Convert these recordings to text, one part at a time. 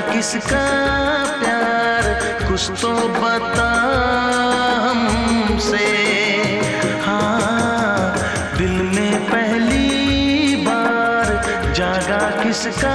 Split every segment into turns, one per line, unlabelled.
किसका प्यार? कुछ तो बता हमसे। हाँ दिल में पहली बार जागा किसका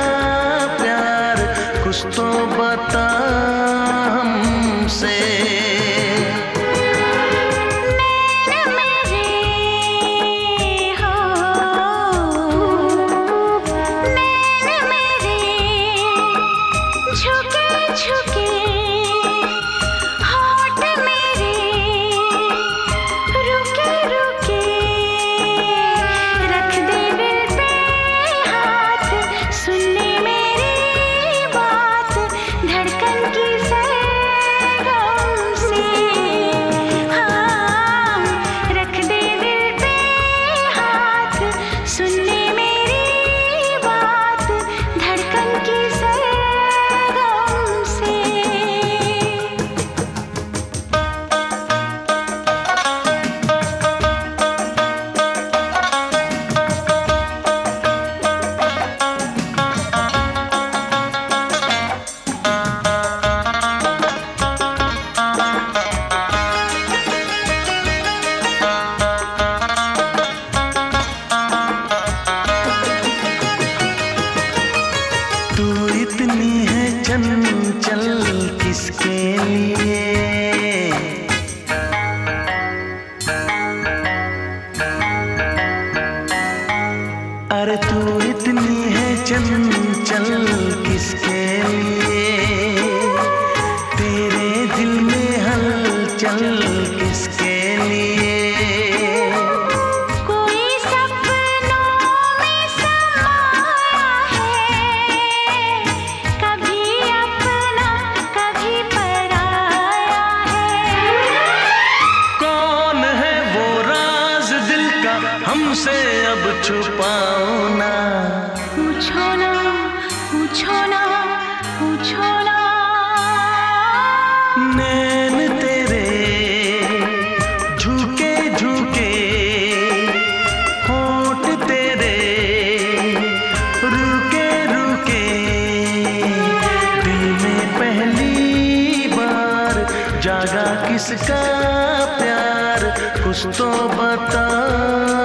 हमसे अब छुपाओ ना।
पूछो ना पूछो ना पूछो ना।
नैन तेरे झुके झुके होठ तेरे रुके रुके। दिल में पहली बार जागा किसका प्यार? कुछ तो बता।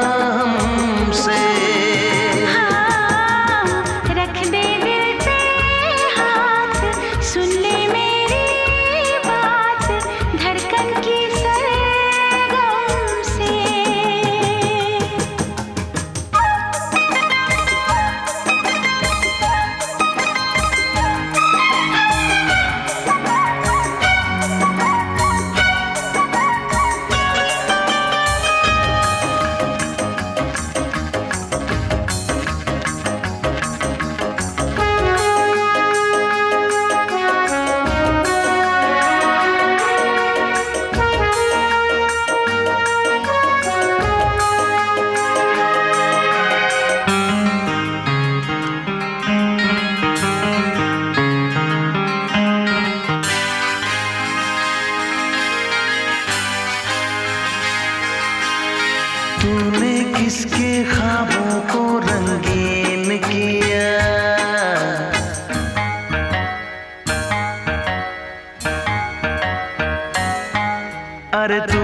किसके ख्वाबों को रंगीन किया। अरे तू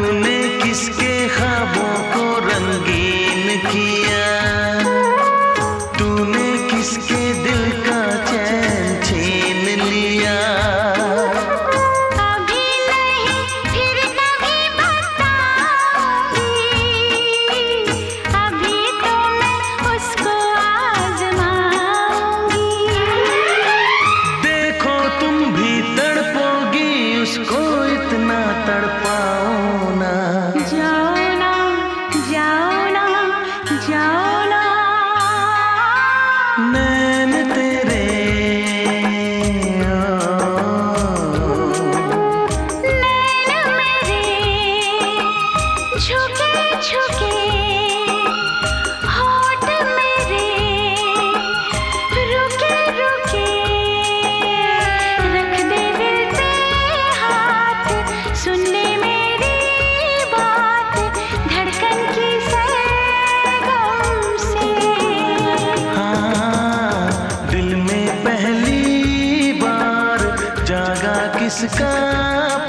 किसका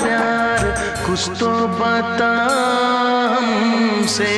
प्यार कुछ तो बता
हमसे।